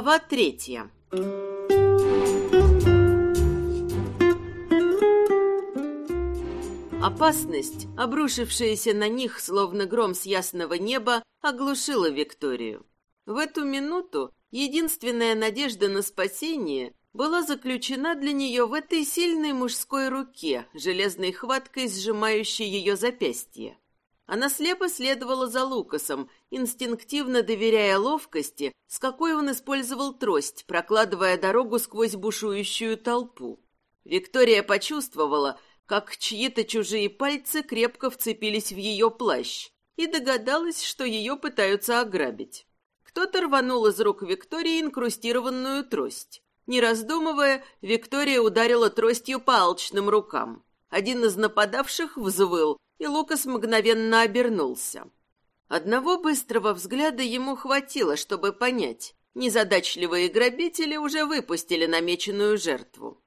Глава третья. Опасность, обрушившаяся на них, словно гром с ясного неба, оглушила Викторию. В эту минуту единственная надежда на спасение была заключена для нее в этой сильной мужской руке, железной хваткой сжимающей ее запястье. Она слепо следовала за Лукасом, инстинктивно доверяя ловкости, с какой он использовал трость, прокладывая дорогу сквозь бушующую толпу. Виктория почувствовала, как чьи-то чужие пальцы крепко вцепились в ее плащ, и догадалась, что ее пытаются ограбить. Кто-то рванул из рук Виктории инкрустированную трость. Не раздумывая, Виктория ударила тростью по алчным рукам. Один из нападавших взвыл, и Лукас мгновенно обернулся. Одного быстрого взгляда ему хватило, чтобы понять, незадачливые грабители уже выпустили намеченную жертву.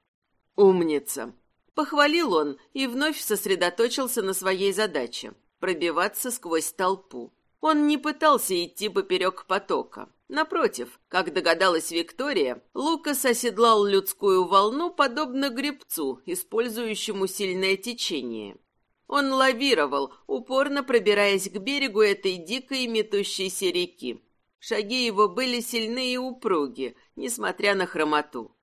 «Умница!» — похвалил он и вновь сосредоточился на своей задаче — пробиваться сквозь толпу. Он не пытался идти поперек потока. Напротив, как догадалась Виктория, Лукас оседлал людскую волну подобно гребцу, использующему сильное течение. Он лавировал, упорно пробираясь к берегу этой дикой метущейся реки. Шаги его были сильны и упруги, несмотря на хромоту.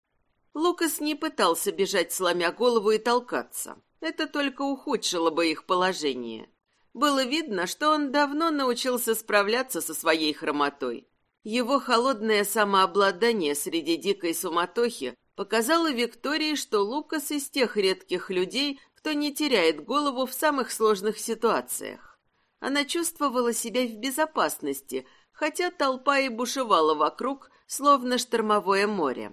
Лукас не пытался бежать, сломя голову и толкаться. Это только ухудшило бы их положение. Было видно, что он давно научился справляться со своей хромотой. Его холодное самообладание среди дикой суматохи показало Виктории, что Лукас из тех редких людей, кто не теряет голову в самых сложных ситуациях. Она чувствовала себя в безопасности, хотя толпа и бушевала вокруг, словно штормовое море.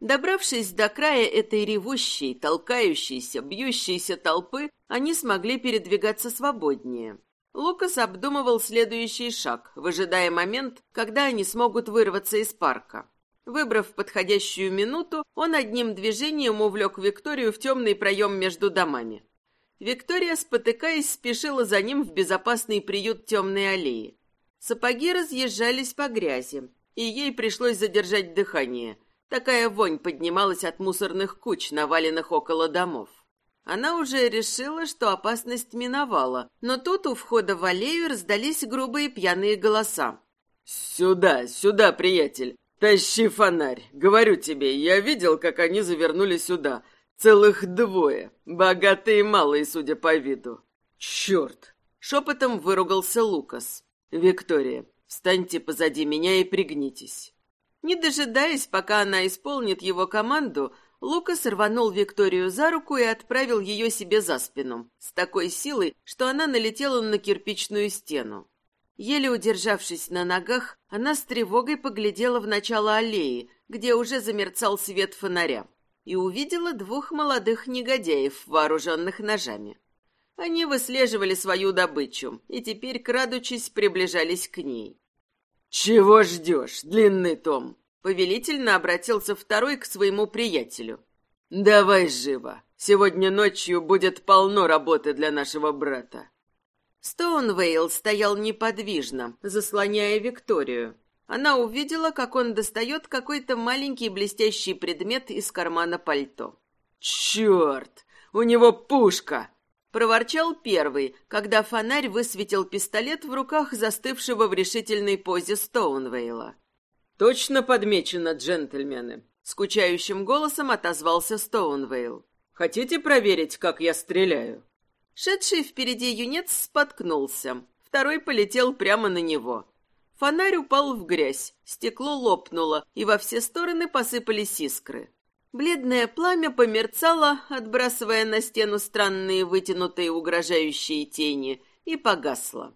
Добравшись до края этой ревущей, толкающейся, бьющейся толпы, они смогли передвигаться свободнее. Лукас обдумывал следующий шаг, выжидая момент, когда они смогут вырваться из парка. Выбрав подходящую минуту, он одним движением увлек Викторию в темный проем между домами. Виктория, спотыкаясь, спешила за ним в безопасный приют темной аллеи. Сапоги разъезжались по грязи, и ей пришлось задержать дыхание. Такая вонь поднималась от мусорных куч, наваленных около домов. Она уже решила, что опасность миновала, но тут у входа в аллею раздались грубые пьяные голоса. «Сюда, сюда, приятель! «Тащи фонарь. Говорю тебе, я видел, как они завернули сюда. Целых двое. Богатые и малые, судя по виду». «Черт!» — шепотом выругался Лукас. «Виктория, встаньте позади меня и пригнитесь». Не дожидаясь, пока она исполнит его команду, Лукас рванул Викторию за руку и отправил ее себе за спину, с такой силой, что она налетела на кирпичную стену. Еле удержавшись на ногах, она с тревогой поглядела в начало аллеи, где уже замерцал свет фонаря, и увидела двух молодых негодяев, вооруженных ножами. Они выслеживали свою добычу и теперь, крадучись, приближались к ней. «Чего ждешь, длинный том?» Повелительно обратился второй к своему приятелю. «Давай живо. Сегодня ночью будет полно работы для нашего брата. Стоунвейл стоял неподвижно, заслоняя Викторию. Она увидела, как он достает какой-то маленький блестящий предмет из кармана пальто. «Черт! У него пушка!» Проворчал первый, когда фонарь высветил пистолет в руках застывшего в решительной позе Стоунвейла. «Точно подмечено, джентльмены!» Скучающим голосом отозвался Стоунвейл. «Хотите проверить, как я стреляю?» Шедший впереди юнец споткнулся. Второй полетел прямо на него. Фонарь упал в грязь, стекло лопнуло, и во все стороны посыпались искры. Бледное пламя померцало, отбрасывая на стену странные вытянутые угрожающие тени, и погасло.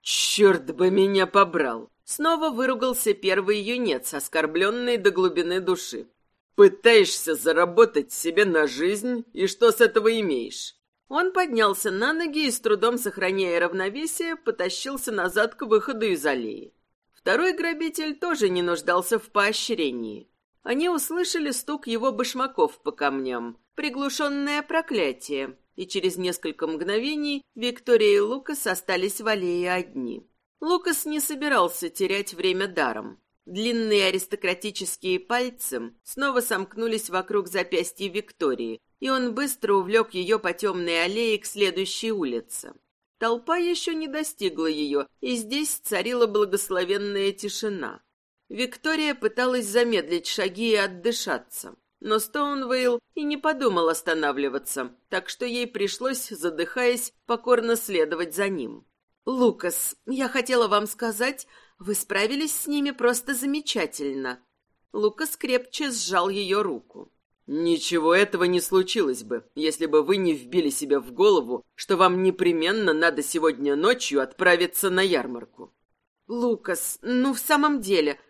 «Черт бы меня побрал!» Снова выругался первый юнец, оскорбленный до глубины души. «Пытаешься заработать себе на жизнь, и что с этого имеешь? Он поднялся на ноги и, с трудом сохраняя равновесие, потащился назад к выходу из аллеи. Второй грабитель тоже не нуждался в поощрении. Они услышали стук его башмаков по камням, приглушенное проклятие, и через несколько мгновений Виктория и Лукас остались в аллее одни. Лукас не собирался терять время даром. Длинные аристократические пальцы снова сомкнулись вокруг запястья Виктории, и он быстро увлек ее по темной аллее к следующей улице. Толпа еще не достигла ее, и здесь царила благословенная тишина. Виктория пыталась замедлить шаги и отдышаться, но Стоунвейл и не подумал останавливаться, так что ей пришлось, задыхаясь, покорно следовать за ним. «Лукас, я хотела вам сказать, вы справились с ними просто замечательно». Лукас крепче сжал ее руку. Ничего этого не случилось бы, если бы вы не вбили себе в голову, что вам непременно надо сегодня ночью отправиться на ярмарку. Лукас, ну в самом деле...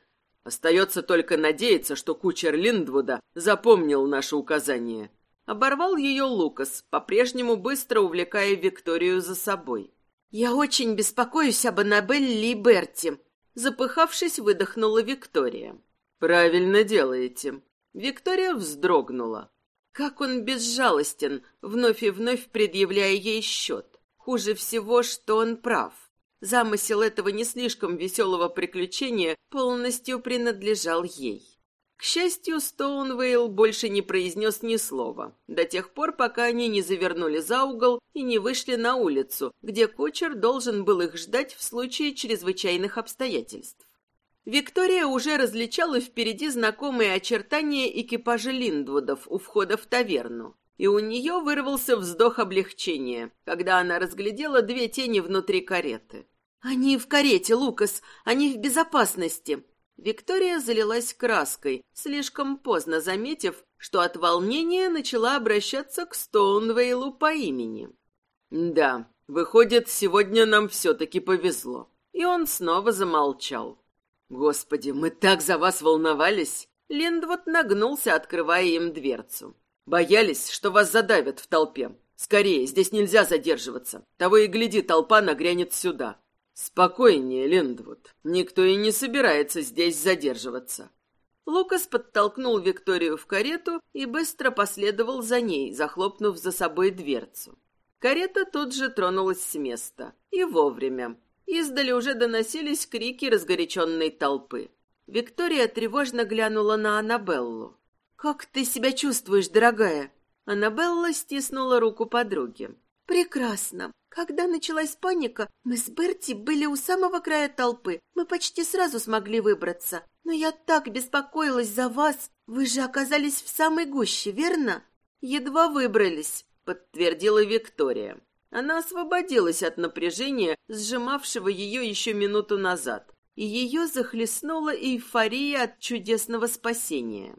Остается только надеяться, что кучер Линдвуда запомнил наше указание. Оборвал ее Лукас, по-прежнему быстро увлекая Викторию за собой. «Я очень беспокоюсь об Аннабелле и Берти», запыхавшись, выдохнула Виктория. «Правильно делаете», Виктория вздрогнула. Как он безжалостен, вновь и вновь предъявляя ей счет. Хуже всего, что он прав. Замысел этого не слишком веселого приключения полностью принадлежал ей. К счастью, Стоунвейл больше не произнес ни слова, до тех пор, пока они не завернули за угол и не вышли на улицу, где кучер должен был их ждать в случае чрезвычайных обстоятельств. Виктория уже различала впереди знакомые очертания экипажа Линдвудов у входа в таверну. И у нее вырвался вздох облегчения, когда она разглядела две тени внутри кареты. «Они в карете, Лукас! Они в безопасности!» Виктория залилась краской, слишком поздно заметив, что от волнения начала обращаться к Стоунвейлу по имени. «Да, выходит, сегодня нам все-таки повезло». И он снова замолчал. «Господи, мы так за вас волновались!» Линдвуд нагнулся, открывая им дверцу. «Боялись, что вас задавят в толпе. Скорее, здесь нельзя задерживаться. Того и гляди, толпа нагрянет сюда. Спокойнее, Линдвуд. Никто и не собирается здесь задерживаться». Лукас подтолкнул Викторию в карету и быстро последовал за ней, захлопнув за собой дверцу. Карета тут же тронулась с места. И вовремя. Издали уже доносились крики разгоряченной толпы. Виктория тревожно глянула на Аннабеллу. «Как ты себя чувствуешь, дорогая?» Аннабелла стиснула руку подруги. «Прекрасно. Когда началась паника, мы с Берти были у самого края толпы. Мы почти сразу смогли выбраться. Но я так беспокоилась за вас. Вы же оказались в самой гуще, верно?» «Едва выбрались», — подтвердила Виктория. Она освободилась от напряжения, сжимавшего ее еще минуту назад, и ее захлестнула эйфория от чудесного спасения.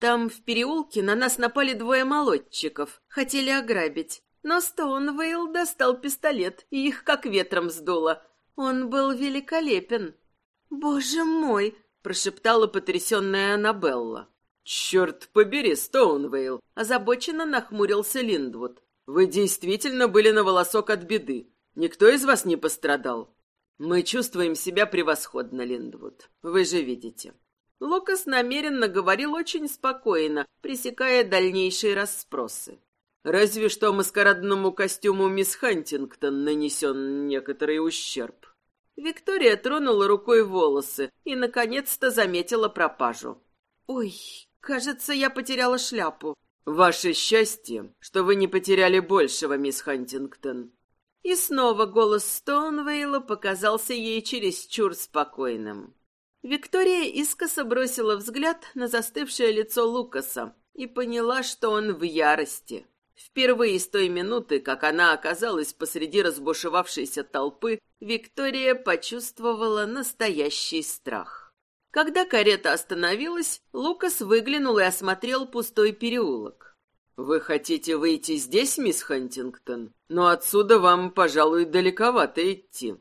Там, в переулке, на нас напали двое молодчиков, хотели ограбить. Но Стоунвейл достал пистолет, и их как ветром сдуло. Он был великолепен. «Боже мой!» — прошептала потрясенная Аннабелла. «Черт побери, Стоунвейл!» — озабоченно нахмурился Линдвуд. Вы действительно были на волосок от беды. Никто из вас не пострадал. Мы чувствуем себя превосходно, Линдвуд. Вы же видите. Лукас намеренно говорил очень спокойно, пресекая дальнейшие расспросы. Разве что маскарадному костюму мисс Хантингтон нанесен некоторый ущерб. Виктория тронула рукой волосы и, наконец-то, заметила пропажу. «Ой, кажется, я потеряла шляпу», «Ваше счастье, что вы не потеряли большего, мисс Хантингтон». И снова голос Стоунвейла показался ей чересчур спокойным. Виктория искоса бросила взгляд на застывшее лицо Лукаса и поняла, что он в ярости. Впервые с той минуты, как она оказалась посреди разбушевавшейся толпы, Виктория почувствовала настоящий страх. Когда карета остановилась, Лукас выглянул и осмотрел пустой переулок. «Вы хотите выйти здесь, мисс Хантингтон? Но отсюда вам, пожалуй, далековато идти».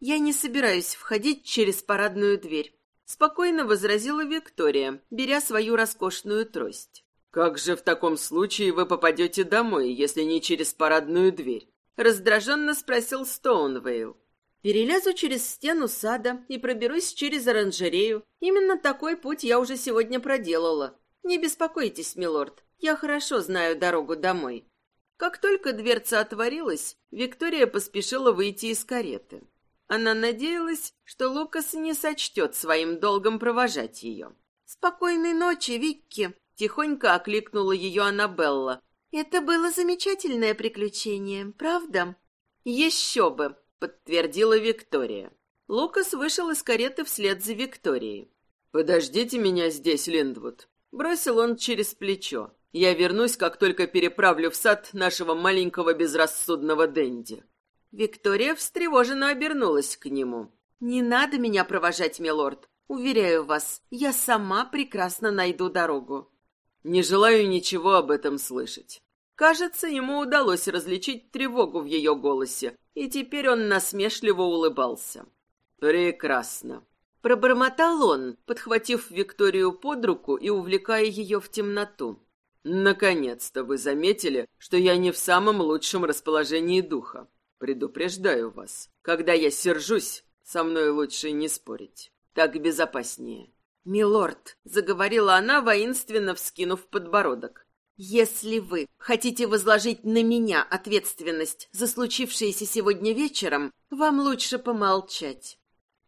«Я не собираюсь входить через парадную дверь», — спокойно возразила Виктория, беря свою роскошную трость. «Как же в таком случае вы попадете домой, если не через парадную дверь?» — раздраженно спросил Стоунвейл. Перелезу через стену сада и проберусь через оранжерею. Именно такой путь я уже сегодня проделала. Не беспокойтесь, милорд, я хорошо знаю дорогу домой. Как только дверца отворилась, Виктория поспешила выйти из кареты. Она надеялась, что Лукас не сочтет своим долгом провожать ее. «Спокойной ночи, Викки!» — тихонько окликнула ее Аннабелла. «Это было замечательное приключение, правда?» «Еще бы!» — подтвердила Виктория. Лукас вышел из кареты вслед за Викторией. «Подождите меня здесь, Линдвуд», — бросил он через плечо. «Я вернусь, как только переправлю в сад нашего маленького безрассудного Дэнди». Виктория встревоженно обернулась к нему. «Не надо меня провожать, милорд. Уверяю вас, я сама прекрасно найду дорогу». «Не желаю ничего об этом слышать». Кажется, ему удалось различить тревогу в ее голосе, и теперь он насмешливо улыбался. «Прекрасно». Пробормотал он, подхватив Викторию под руку и увлекая ее в темноту. «Наконец-то вы заметили, что я не в самом лучшем расположении духа. Предупреждаю вас, когда я сержусь, со мной лучше не спорить. Так безопаснее. «Милорд», — заговорила она, воинственно вскинув подбородок, «если вы хотите возложить на меня ответственность за случившееся сегодня вечером, вам лучше помолчать».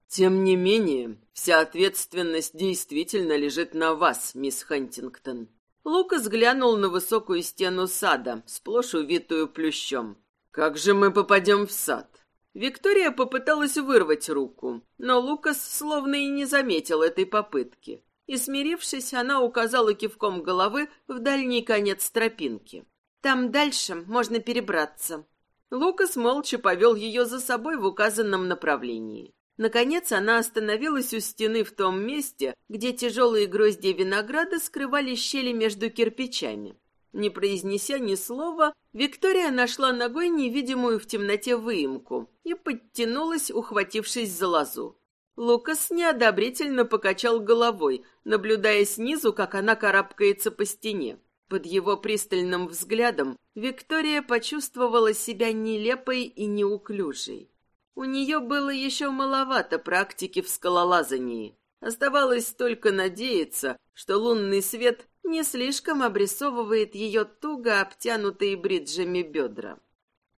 «Тем не менее, вся ответственность действительно лежит на вас, мисс Хантингтон». Лукас глянул на высокую стену сада, сплошь увитую плющом. «Как же мы попадем в сад?» Виктория попыталась вырвать руку, но Лукас словно и не заметил этой попытки. И, смирившись, она указала кивком головы в дальний конец тропинки. «Там дальше можно перебраться». Лукас молча повел ее за собой в указанном направлении. Наконец она остановилась у стены в том месте, где тяжелые грозди винограда скрывали щели между кирпичами. Не произнеся ни слова, Виктория нашла ногой невидимую в темноте выемку и подтянулась, ухватившись за лозу. Лукас неодобрительно покачал головой, наблюдая снизу, как она карабкается по стене. Под его пристальным взглядом Виктория почувствовала себя нелепой и неуклюжей. У нее было еще маловато практики в скалолазании. Оставалось только надеяться, что лунный свет не слишком обрисовывает ее туго обтянутые бриджами бедра.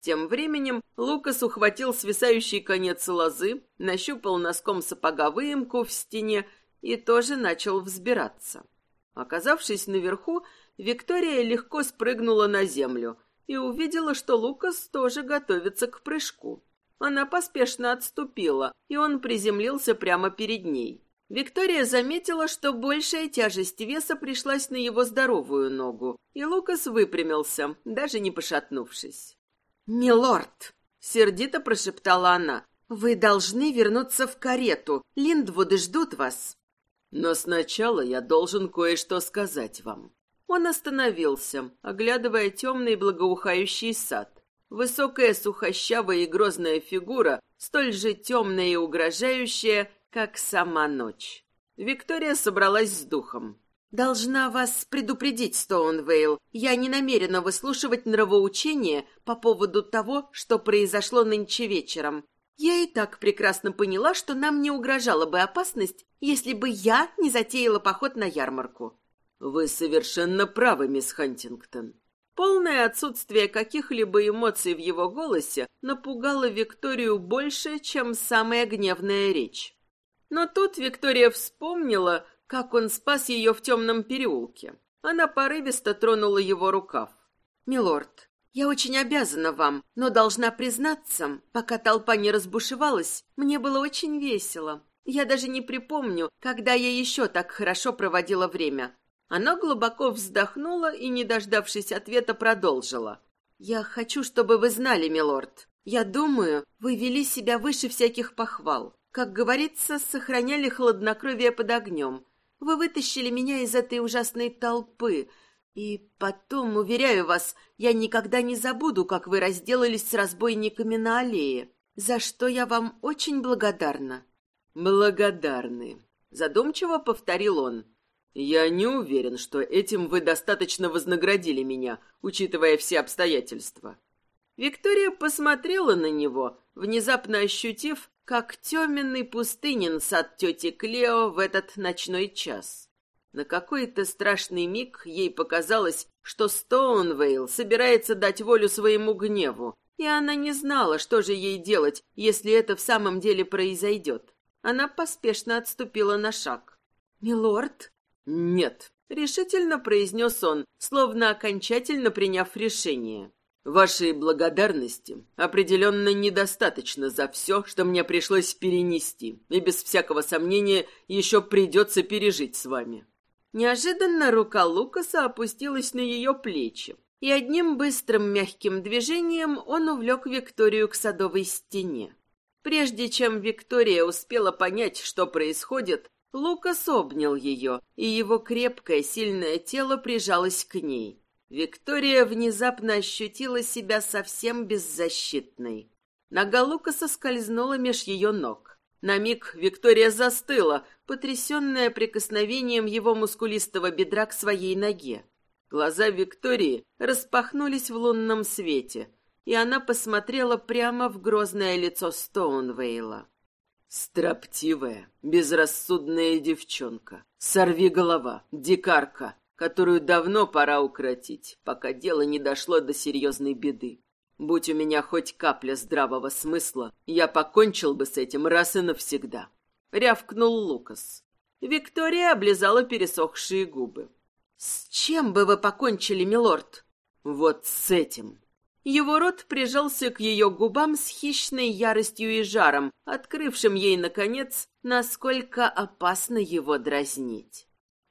Тем временем Лукас ухватил свисающий конец лозы, нащупал носком сапога выемку в стене и тоже начал взбираться. Оказавшись наверху, Виктория легко спрыгнула на землю и увидела, что Лукас тоже готовится к прыжку. Она поспешно отступила, и он приземлился прямо перед ней. Виктория заметила, что большая тяжесть веса пришлась на его здоровую ногу, и Лукас выпрямился, даже не пошатнувшись. «Милорд!» — сердито прошептала она. «Вы должны вернуться в карету. Линдвуды ждут вас». «Но сначала я должен кое-что сказать вам». Он остановился, оглядывая темный благоухающий сад. Высокая, сухощавая и грозная фигура, столь же темная и угрожающая, как сама ночь. Виктория собралась с духом. «Должна вас предупредить, Стоунвейл. Я не намерена выслушивать нравоучения по поводу того, что произошло нынче вечером. Я и так прекрасно поняла, что нам не угрожала бы опасность, если бы я не затеяла поход на ярмарку». «Вы совершенно правы, мисс Хантингтон». Полное отсутствие каких-либо эмоций в его голосе напугало Викторию больше, чем самая гневная речь. Но тут Виктория вспомнила, как он спас ее в темном переулке. Она порывисто тронула его рукав. «Милорд, я очень обязана вам, но должна признаться, пока толпа не разбушевалась, мне было очень весело. Я даже не припомню, когда я еще так хорошо проводила время». Она глубоко вздохнула и, не дождавшись ответа, продолжила. «Я хочу, чтобы вы знали, милорд. Я думаю, вы вели себя выше всяких похвал. Как говорится, сохраняли хладнокровие под огнем. Вы вытащили меня из этой ужасной толпы. И потом, уверяю вас, я никогда не забуду, как вы разделались с разбойниками на аллее, за что я вам очень благодарна». «Благодарны», — задумчиво повторил он. «Я не уверен, что этим вы достаточно вознаградили меня, учитывая все обстоятельства». Виктория посмотрела на него, внезапно ощутив, как теменный пустынен сад тети Клео в этот ночной час. На какой-то страшный миг ей показалось, что Стоунвейл собирается дать волю своему гневу, И она не знала, что же ей делать, если это в самом деле произойдет. Она поспешно отступила на шаг. «Милорд?» «Нет», — решительно произнес он, словно окончательно приняв решение. «Вашей благодарности определенно недостаточно за все, что мне пришлось перенести, и без всякого сомнения еще придется пережить с вами». Неожиданно рука Лукаса опустилась на ее плечи, и одним быстрым мягким движением он увлек Викторию к садовой стене. Прежде чем Виктория успела понять, что происходит, Лукас обнял ее, и его крепкое, сильное тело прижалось к ней. Виктория внезапно ощутила себя совсем беззащитной. Нога Лукаса скользнула меж ее ног. На миг Виктория застыла, потрясенная прикосновением его мускулистого бедра к своей ноге. Глаза Виктории распахнулись в лунном свете, и она посмотрела прямо в грозное лицо Стоунвейла. Строптивая, безрассудная девчонка, сорви голова, дикарка, которую давно пора укротить, пока дело не дошло до серьезной беды. Будь у меня хоть капля здравого смысла, я покончил бы с этим раз и навсегда. Рявкнул Лукас. Виктория облизала пересохшие губы. «С чем бы вы покончили, милорд?» «Вот с этим», его рот прижался к ее губам с хищной яростью и жаром, открывшим ей, наконец, насколько опасно его дразнить.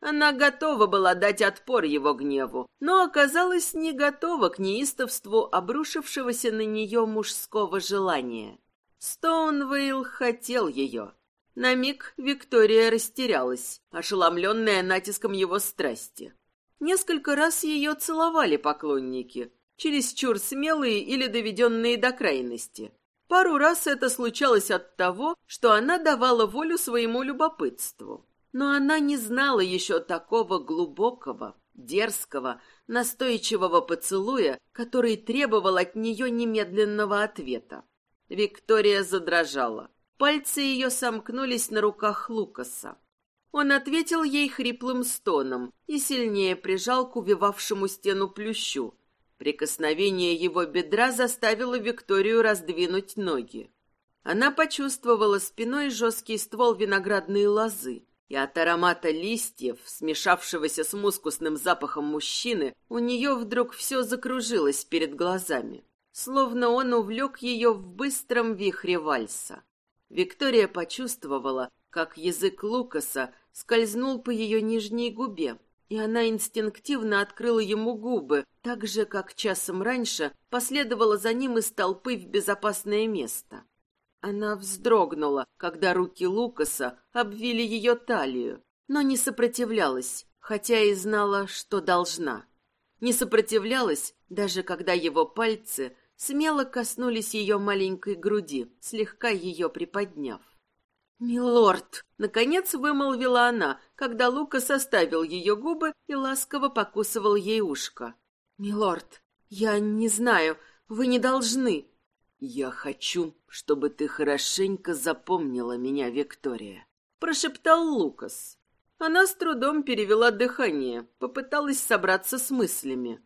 Она готова была дать отпор его гневу, но оказалась не готова к неистовству обрушившегося на нее мужского желания. Стоунвейл хотел ее. На миг Виктория растерялась, ошеломленная натиском его страсти. Несколько раз ее целовали поклонники, чересчур смелые или доведенные до крайности. Пару раз это случалось от того, что она давала волю своему любопытству. Но она не знала еще такого глубокого, дерзкого, настойчивого поцелуя, который требовал от нее немедленного ответа. Виктория задрожала. Пальцы ее сомкнулись на руках Лукаса. Он ответил ей хриплым стоном и сильнее прижал к увивавшему стену плющу, Прикосновение его бедра заставило Викторию раздвинуть ноги. Она почувствовала спиной жесткий ствол виноградной лозы, и от аромата листьев, смешавшегося с мускусным запахом мужчины, у нее вдруг все закружилось перед глазами, словно он увлек ее в быстром вихре вальса. Виктория почувствовала, как язык Лукаса скользнул по ее нижней губе, и она инстинктивно открыла ему губы, так же, как часом раньше последовала за ним из толпы в безопасное место. Она вздрогнула, когда руки Лукаса обвили ее талию, но не сопротивлялась, хотя и знала, что должна. Не сопротивлялась, даже когда его пальцы смело коснулись ее маленькой груди, слегка ее приподняв. «Милорд!» — наконец вымолвила она, когда Лука составил ее губы и ласково покусывал ей ушко. «Милорд, я не знаю, вы не должны». «Я хочу, чтобы ты хорошенько запомнила меня, Виктория», — прошептал Лукас. Она с трудом перевела дыхание, попыталась собраться с мыслями.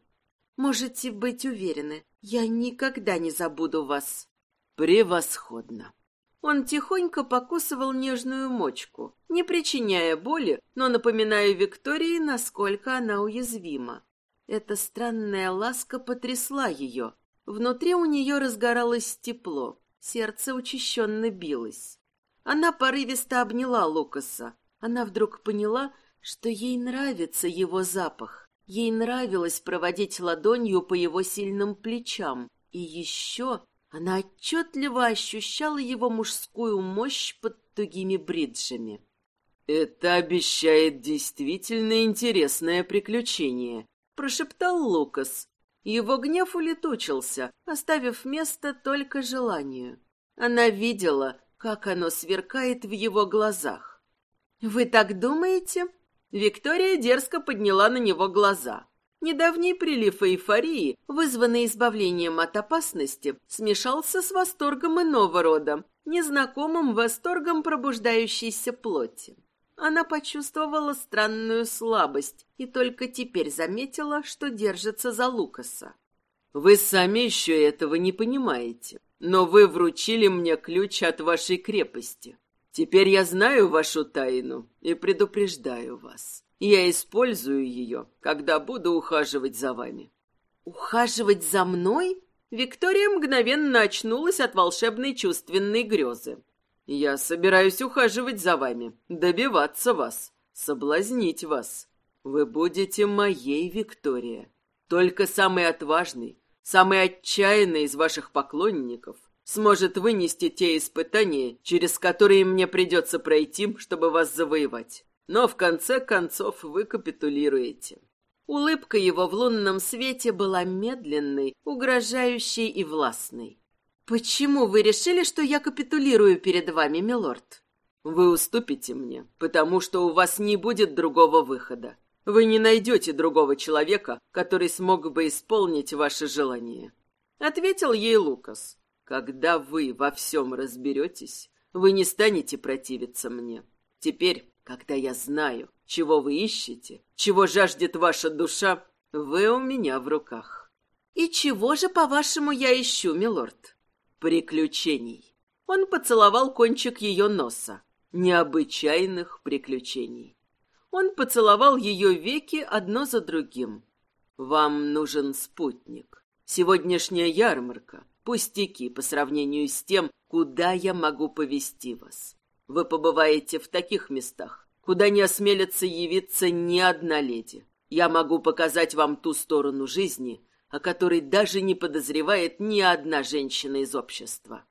«Можете быть уверены, я никогда не забуду вас». «Превосходно. Он тихонько покусывал нежную мочку, не причиняя боли, но напоминая Виктории, насколько она уязвима. Эта странная ласка потрясла ее. Внутри у нее разгоралось тепло, сердце учащенно билось. Она порывисто обняла Лукаса. Она вдруг поняла, что ей нравится его запах. Ей нравилось проводить ладонью по его сильным плечам. И еще она отчетливо ощущала его мужскую мощь под тугими бриджами. «Это обещает действительно интересное приключение», — прошептал Лукас. Его гнев улетучился, оставив место только желанию. Она видела, как оно сверкает в его глазах. «Вы так думаете?» Виктория дерзко подняла на него глаза. Недавний прилив эйфории, вызванный избавлением от опасности, смешался с восторгом иного рода, незнакомым восторгом пробуждающейся плоти. Она почувствовала странную слабость и только теперь заметила, что держится за Лукаса. Вы сами еще этого не понимаете, но вы вручили мне ключ от вашей крепости. Теперь я знаю вашу тайну и предупреждаю вас. Я использую ее, когда буду ухаживать за вами». «Ухаживать за мной?» Виктория мгновенно очнулась от волшебной чувственной грезы. «Я собираюсь ухаживать за вами, добиваться вас, соблазнить вас. Вы будете моей, Виктория. Только самый отважный, самый отчаянный из ваших поклонников сможет вынести те испытания, через которые мне придется пройти, чтобы вас завоевать. Но в конце концов вы капитулируете. Улыбка его в лунном свете была медленной, угрожающей и властной. «Почему вы решили, что я капитулирую перед вами, милорд?» «Вы уступите мне, потому что у вас не будет другого выхода. Вы не найдете другого человека, который смог бы исполнить ваше желание», — ответил ей Лукас. «Когда вы во всем разберетесь, вы не станете противиться мне. Теперь, когда я знаю, чего вы ищете, чего жаждет ваша душа, вы у меня в руках. И чего же, по-вашему, я ищу, милорд? Приключений. Он поцеловал кончик ее носа. Необычайных приключений. Он поцеловал ее веки одно за другим. Вам нужен спутник. Сегодняшняя ярмарка — пустяки по сравнению с тем, куда я могу повести вас. Вы побываете в таких местах, куда не осмелится явиться ни одна леди. Я могу показать вам ту сторону жизни, о которой даже не подозревает ни одна женщина из общества.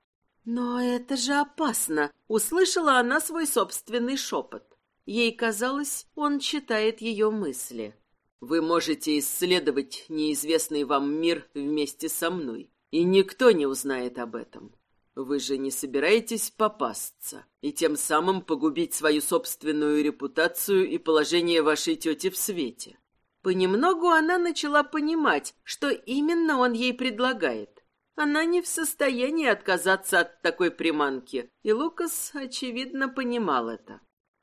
Но это же опасно, услышала она свой собственный шепот. Ей казалось, он читает ее мысли. Вы можете исследовать неизвестный вам мир вместе со мной, и никто не узнает об этом. Вы же не собираетесь попасться и тем самым погубить свою собственную репутацию и положение вашей тети в свете. Понемногу она начала понимать, что именно он ей предлагает. Она не в состоянии отказаться от такой приманки, и Лукас, очевидно, понимал это.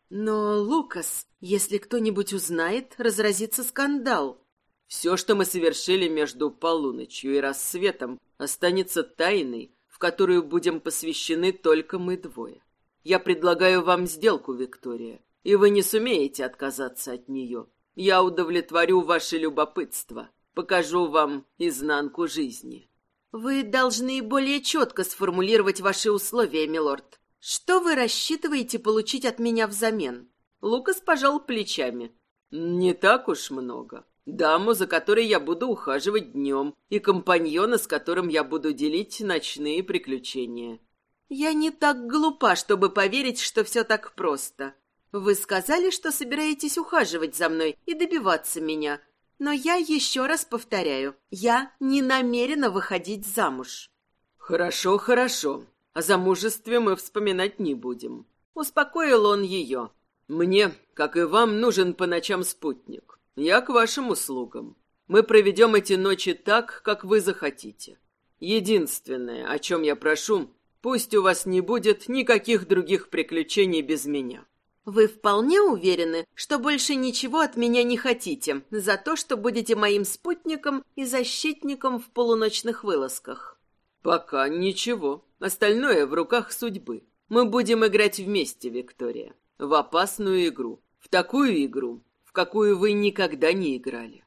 Но, Лукас, если кто-нибудь узнает, разразится скандал. Все, что мы совершили между полуночью и рассветом, останется тайной, которую будем посвящены только мы двое. Я предлагаю вам сделку, Виктория, и вы не сумеете отказаться от нее. Я удовлетворю ваше любопытство, покажу вам изнанку жизни. Вы должны более четко сформулировать ваши условия, милорд. Что вы рассчитываете получить от меня взамен? Лукас пожал плечами. Не так уж много. Даму, за которой я буду ухаживать днем, и компаньона, с которым я буду делить ночные приключения. Я не так глупа, чтобы поверить, что все так просто. Вы сказали, что собираетесь ухаживать за мной и добиваться меня. Но я еще раз повторяю, я не намерена выходить замуж. Хорошо, хорошо. О замужестве мы вспоминать не будем. Успокоил он ее. Мне, как и вам, нужен по ночам спутник. Я к вашим услугам. Мы проведем эти ночи так, как вы захотите. Единственное, о чем я прошу, пусть у вас не будет никаких других приключений без меня. Вы вполне уверены, что больше ничего от меня не хотите за то, что будете моим спутником и защитником в полуночных вылазках? Пока ничего. Остальное в руках судьбы. Мы будем играть вместе, Виктория, в опасную игру. В такую игру, какую вы никогда не играли.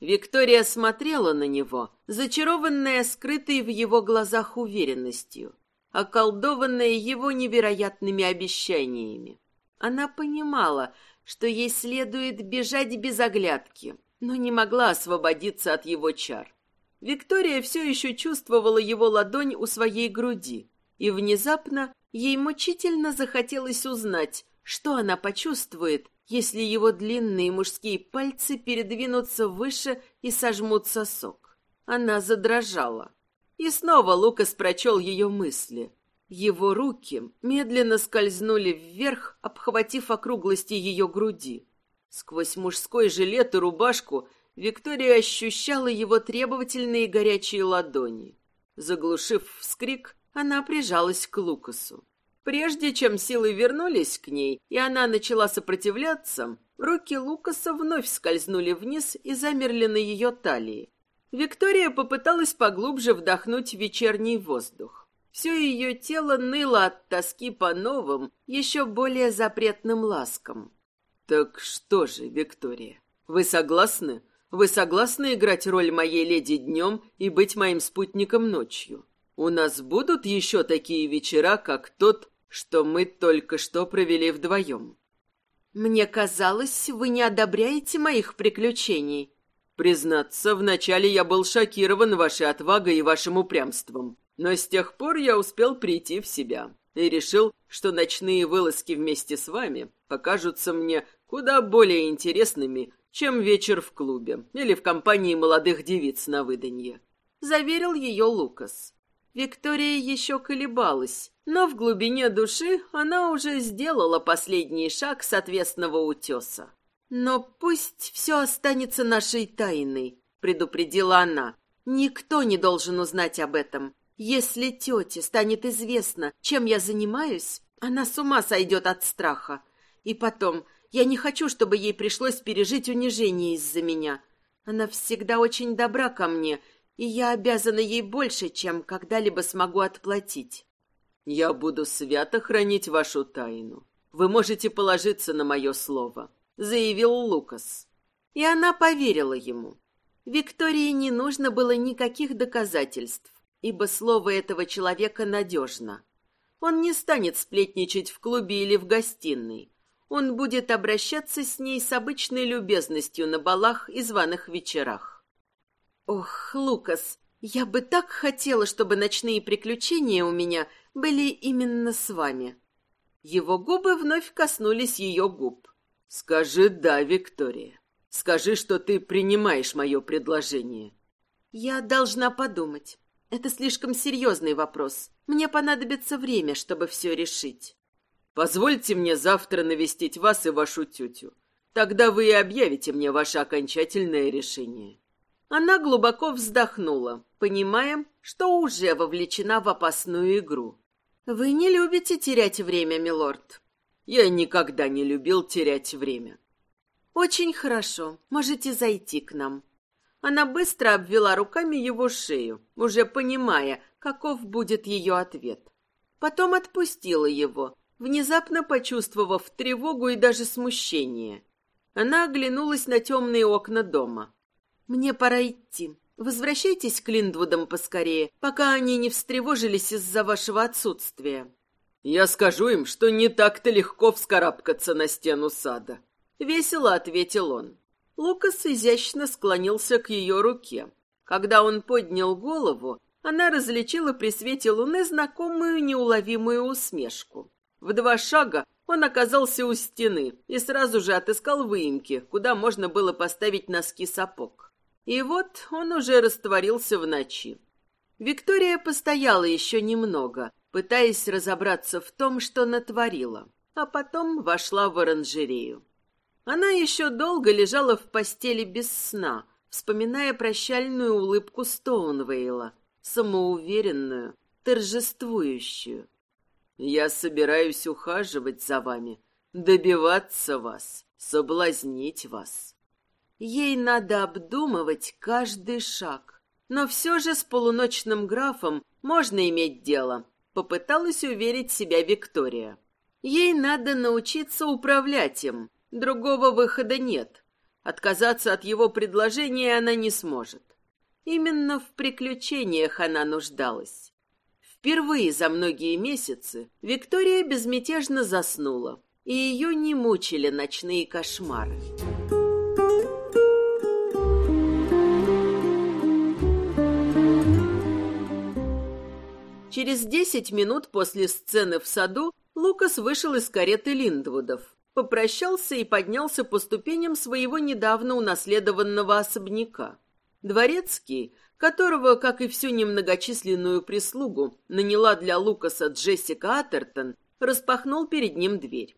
Виктория смотрела на него, зачарованная скрытой в его глазах уверенностью, околдованная его невероятными обещаниями. Она понимала, что ей следует бежать без оглядки, но не могла освободиться от его чар. Виктория все еще чувствовала его ладонь у своей груди, и внезапно ей мучительно захотелось узнать, что она почувствует, если его длинные мужские пальцы передвинутся выше и сожмут сосок. Она задрожала. И снова Лукас прочел ее мысли. Его руки медленно скользнули вверх, обхватив округлости ее груди. Сквозь мужской жилет и рубашку Виктория ощущала его требовательные горячие ладони. Заглушив вскрик, она прижалась к Лукасу. Прежде чем силы вернулись к ней, и она начала сопротивляться, руки Лукаса вновь скользнули вниз и замерли на ее талии. Виктория попыталась поглубже вдохнуть вечерний воздух. Все ее тело ныло от тоски по новым, еще более запретным ласкам. «Так что же, Виктория, вы согласны? Вы согласны играть роль моей леди днем и быть моим спутником ночью? У нас будут еще такие вечера, как тот, что мы только что провели вдвоем?» «Мне казалось, вы не одобряете моих приключений». «Признаться, вначале я был шокирован вашей отвагой и вашим упрямством, но с тех пор я успел прийти в себя и решил, что ночные вылазки вместе с вами покажутся мне куда более интересными, чем вечер в клубе или в компании молодых девиц на выданье», — заверил ее Лукас. Виктория еще колебалась, но в глубине души она уже сделала последний шаг с отвесного утеса. «Но пусть все останется нашей тайной», — предупредила она. «Никто не должен узнать об этом. Если тете станет известно, чем я занимаюсь, она с ума сойдет от страха. И потом, я не хочу, чтобы ей пришлось пережить унижение из-за меня. Она всегда очень добра ко мне, и я обязана ей больше, чем когда-либо смогу отплатить. Я буду свято хранить вашу тайну. Вы можете положиться на мое слово, заявил Лукас. И она поверила ему. Виктории не нужно было никаких доказательств, ибо слово этого человека надежно. Он не станет сплетничать в клубе или в гостиной. Он будет обращаться с ней с обычной любезностью на балах и званых вечерах. Ох, Лукас, я бы так хотела, чтобы ночные приключения у меня были именно с вами. Его губы вновь коснулись ее губ. Скажи «да», Виктория. Скажи, что ты принимаешь мое предложение. Я должна подумать. Это слишком серьезный вопрос. Мне понадобится время, чтобы все решить. Позвольте мне завтра навестить вас и вашу тетю. Тогда вы и объявите мне ваше окончательное решение. Она глубоко вздохнула, понимая, что уже вовлечена в опасную игру. «Вы не любите терять время, милорд?» «Я никогда не любил терять время». «Очень хорошо. Можете зайти к нам». Она быстро обвела руками его шею, уже понимая, каков будет ее ответ. Потом отпустила его, внезапно почувствовав тревогу и даже смущение. Она оглянулась на темные окна дома. «Мне пора идти. Возвращайтесь к Линдвудам поскорее, пока они не встревожились из-за вашего отсутствия». «Я скажу им, что не так-то легко вскарабкаться на стену сада», — весело ответил он. Лукас изящно склонился к ее руке. Когда он поднял голову, она различила при свете луны знакомую неуловимую усмешку. В два шага он оказался у стены и сразу же отыскал выемки, куда можно было поставить носки сапог. И вот он уже растворился в ночи. Виктория постояла еще немного, пытаясь разобраться в том, что натворила, а потом вошла в оранжерею. Она еще долго лежала в постели без сна, вспоминая прощальную улыбку Стоунвейла, самоуверенную, торжествующую. «Я собираюсь ухаживать за вами, добиваться вас, соблазнить вас». Ей надо обдумывать каждый шаг. Но все же с полуночным графом можно иметь дело, попыталась уверить себя Виктория. Ей надо научиться управлять им, другого выхода нет. Отказаться от его предложения она не сможет. Именно в приключениях она нуждалась. Впервые за многие месяцы Виктория безмятежно заснула, и ее не мучили ночные кошмары. Через десять минут после сцены в саду Лукас вышел из кареты Линдвудов, попрощался и поднялся по ступеням своего недавно унаследованного особняка. Дворецкий, которого, как и всю немногочисленную прислугу, наняла для Лукаса Джессика Атертон, распахнул перед ним дверь.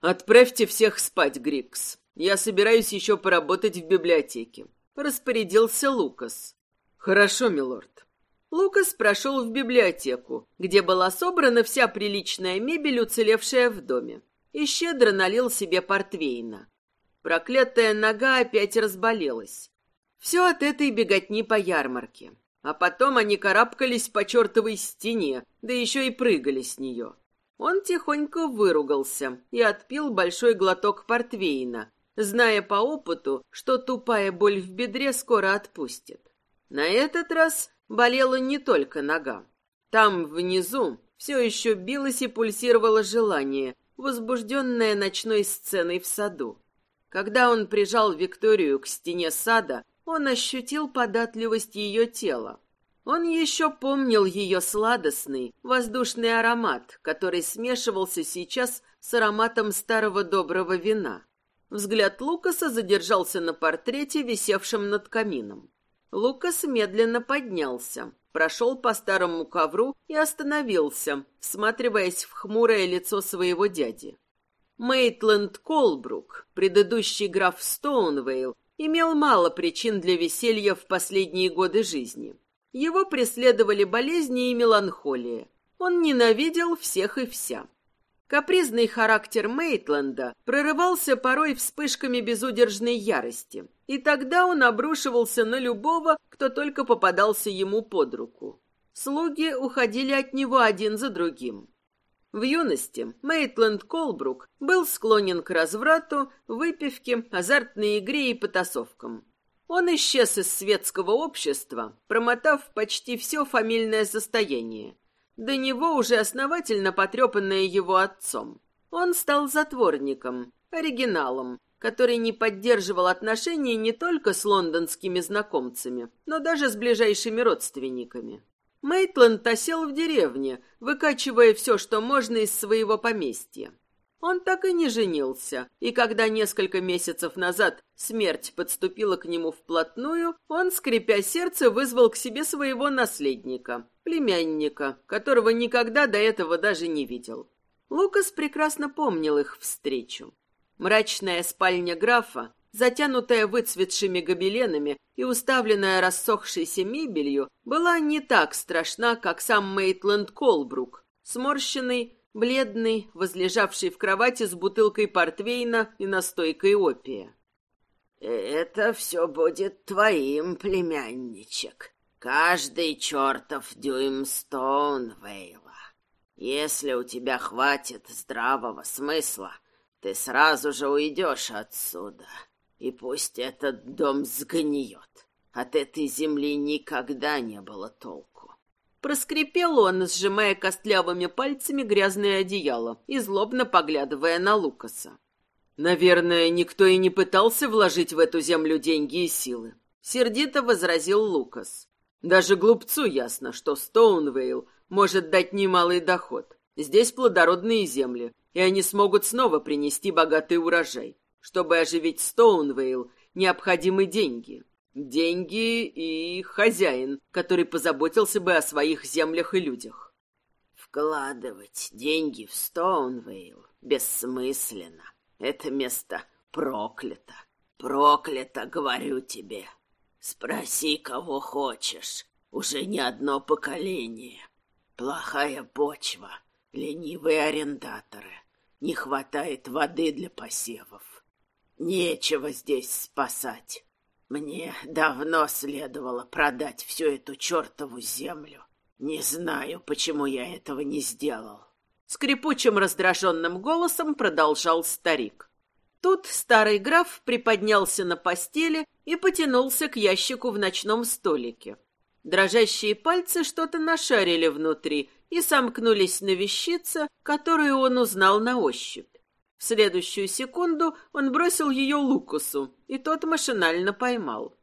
«Отправьте всех спать, Грикс. Я собираюсь еще поработать в библиотеке», — распорядился Лукас. «Хорошо, милорд». Лукас прошел в библиотеку, где была собрана вся приличная мебель, уцелевшая в доме, и щедро налил себе портвейна. Проклятая нога опять разболелась. Все от этой беготни по ярмарке. А потом они карабкались по чертовой стене, да еще и прыгали с нее. Он тихонько выругался и отпил большой глоток портвейна, зная по опыту, что тупая боль в бедре скоро отпустит. На этот раз болела не только нога. Там, внизу, все еще билось и пульсировало желание, возбужденное ночной сценой в саду. Когда он прижал Викторию к стене сада, он ощутил податливость ее тела. Он еще помнил ее сладостный, воздушный аромат, который смешивался сейчас с ароматом старого доброго вина. Взгляд Лукаса задержался на портрете, висевшем над камином. Лукас медленно поднялся, прошел по старому ковру и остановился, всматриваясь в хмурое лицо своего дяди. Мейтленд Колбрук, предыдущий граф Стоунвейл, имел мало причин для веселья в последние годы жизни. Его преследовали болезни и меланхолия. Он ненавидел всех и вся. Капризный характер Мейтленда прорывался порой вспышками безудержной ярости, и тогда он обрушивался на любого, кто только попадался ему под руку. Слуги уходили от него один за другим. В юности Мейтленд Колбрук был склонен к разврату, выпивке, азартной игре и потасовкам. Он исчез из светского общества, промотав почти все фамильное состояние. До него уже основательно потрепанное его отцом. Он стал затворником, оригиналом, который не поддерживал отношения не только с лондонскими знакомцами, но даже с ближайшими родственниками. Мейтленд осел в деревне, выкачивая все, что можно из своего поместья. Он так и не женился, и когда несколько месяцев назад смерть подступила к нему вплотную, он, скрипя сердце, вызвал к себе своего наследника, племянника, которого никогда до этого даже не видел. Лукас прекрасно помнил их встречу. Мрачная спальня графа затянутая выцветшими гобеленами и уставленная рассохшейся мебелью, была не так страшна, как сам Мейтленд Колбрук, сморщенный, бледный, возлежавший в кровати с бутылкой портвейна и настойкой опия. «Это все будет твоим, племянничек. Каждый чертов дюйм Стоунвейла. Если у тебя хватит здравого смысла, ты сразу же уйдешь отсюда. И пусть этот дом сгниет. От этой земли никогда не было толку. Проскрипел он, сжимая костлявыми пальцами грязное одеяло и злобно поглядывая на Лукаса. «Наверное, никто и не пытался вложить в эту землю деньги и силы», — сердито возразил Лукас. «Даже глупцу ясно, что Стоунвейл может дать немалый доход. Здесь плодородные земли, и они смогут снова принести богатый урожай. Чтобы оживить Стоунвейл, необходимы деньги. Деньги и хозяин, который позаботился бы о своих землях и людях. Вкладывать деньги в Стоунвейл бессмысленно. Это место проклято. Проклято, говорю тебе. Спроси, кого хочешь. Уже не одно поколение. Плохая почва, ленивые арендаторы. Не хватает воды для посевов. Нечего здесь спасать. Мне давно следовало продать всю эту чертову землю. Не знаю, почему я этого не сделал. Скрипучим раздраженным голосом продолжал старик. Тут старый граф приподнялся на постели и потянулся к ящику в ночном столике. Дрожащие пальцы что-то нашарили внутри и сомкнулись на вещице, которую он узнал на ощупь. В следующую секунду он бросил ее Лукасу, и тот машинально поймал.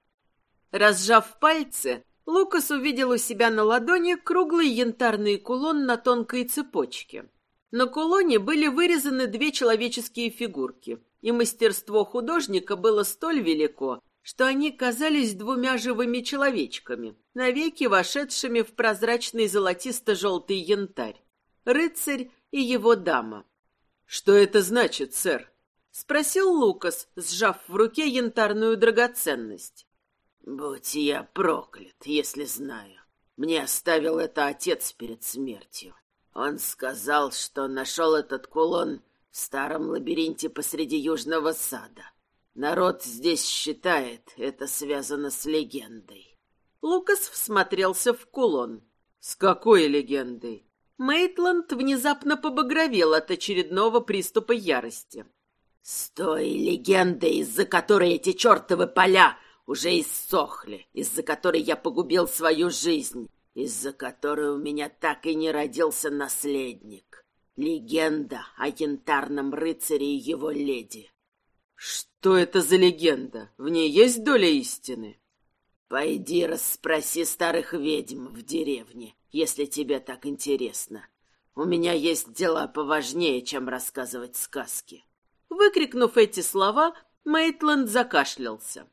Разжав пальцы, Лукас увидел у себя на ладони круглый янтарный кулон на тонкой цепочке. На кулоне были вырезаны две человеческие фигурки, и мастерство художника было столь велико, что они казались двумя живыми человечками, навеки вошедшими в прозрачный золотисто-желтый янтарь. Рыцарь и его дама. «Что это значит, сэр?» — спросил Лукас, сжав в руке янтарную драгоценность. «Будь я проклят, если знаю. Мне оставил это отец перед смертью. Он сказал, что нашел этот кулон в старом лабиринте посреди южного сада. Народ здесь считает, это связано с легендой. Лукас всмотрелся в кулон. С какой легендой? Мейтланд внезапно побагровел от очередного приступа ярости. С той легендой, из-за которой эти чертовы поля уже иссохли, из-за которой я погубил свою жизнь, из-за которой у меня так и не родился наследник. Легенда о янтарном рыцаре и его леди. Что это за легенда? В ней есть доля истины? Пойди расспроси старых ведьм в деревне, если тебе так интересно. У меня есть дела поважнее, чем рассказывать сказки. Выкрикнув эти слова, Мейтланд закашлялся.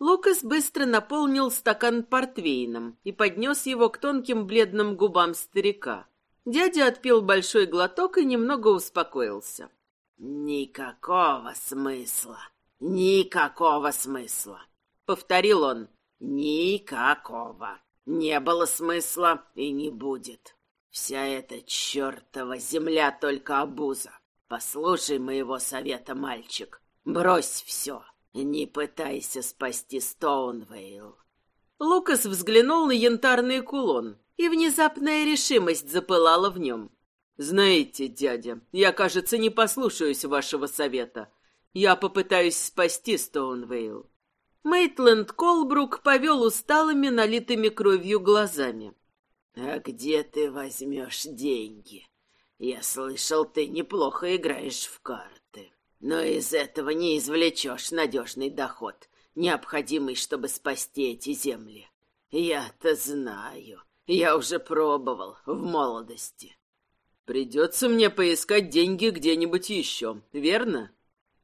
Лукас быстро наполнил стакан портвейном и поднес его к тонким бледным губам старика. Дядя отпил большой глоток и немного успокоился. «Никакого смысла, никакого смысла», — повторил он. «Никакого. Не было смысла и не будет. Вся эта чертова земля только обуза. Послушай моего совета, мальчик. Брось все. Не пытайся спасти Стоунвейл. Лукас взглянул на янтарный кулон, и внезапная решимость запылала в нем. «Знаете, дядя, я, кажется, не послушаюсь вашего совета. Я попытаюсь спасти Стоунвейл». Мейтленд Колбрук повел усталыми, налитыми кровью глазами. «А где ты возьмешь деньги? Я слышал, ты неплохо играешь в карты. Но из этого не извлечешь надежный доход, необходимый, чтобы спасти эти земли. Я-то знаю. Я уже пробовал в молодости. Придется мне поискать деньги где-нибудь еще, верно?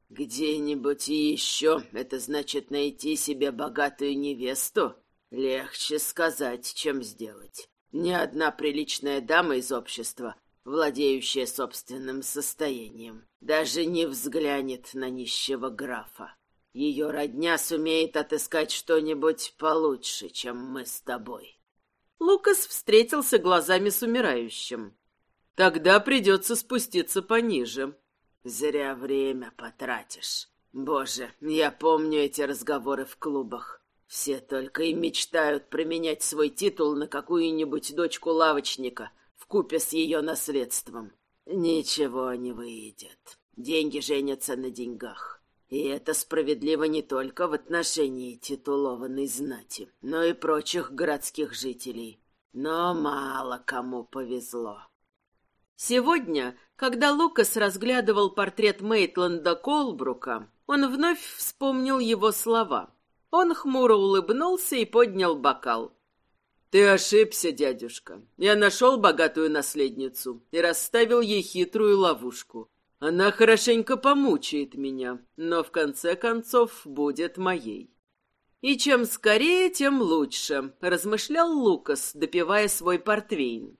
Где-нибудь еще — это значит найти себе богатую невесту? Легче сказать, чем сделать. Ни одна приличная дама из общества владеющая собственным состоянием, даже не взглянет на нищего графа. Ее родня сумеет отыскать что-нибудь получше, чем мы с тобой. Лукас встретился глазами с умирающим. Тогда придется спуститься пониже. Зря время потратишь. Боже, я помню эти разговоры в клубах. Все только и мечтают променять свой титул на какую-нибудь дочку лавочника, вкупе с ее наследством. Ничего не выйдет. Деньги женятся на деньгах. И это справедливо не только в отношении титулованной знати, но и прочих городских жителей. Но мало кому повезло. Сегодня, когда Лукас разглядывал портрет Мейтленда Колбрука, он вновь вспомнил его слова. Он хмуро улыбнулся и поднял бокал. «Ты ошибся, дядюшка. Я нашел богатую наследницу и расставил ей хитрую ловушку. Она хорошенько помучает меня, но в конце концов будет моей». «И чем скорее, тем лучше», — размышлял Лукас, допивая свой портвейн.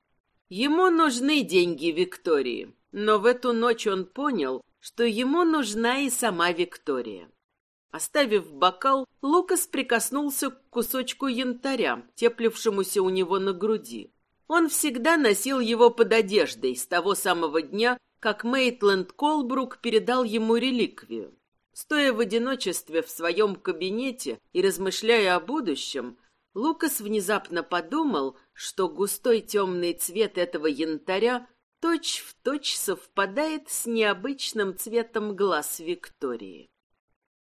Ему нужны деньги Виктории, но в эту ночь он понял, что ему нужна и сама Виктория. Оставив бокал, Лукас прикоснулся к кусочку янтаря, теплившемуся у него на груди. Он всегда носил его под одеждой с того самого дня, как Мейтленд Колбрук передал ему реликвию. Стоя в одиночестве в своем кабинете и размышляя о будущем, Лукас внезапно подумал, что густой темный цвет этого янтаря точь-в-точь точь совпадает с необычным цветом глаз Виктории.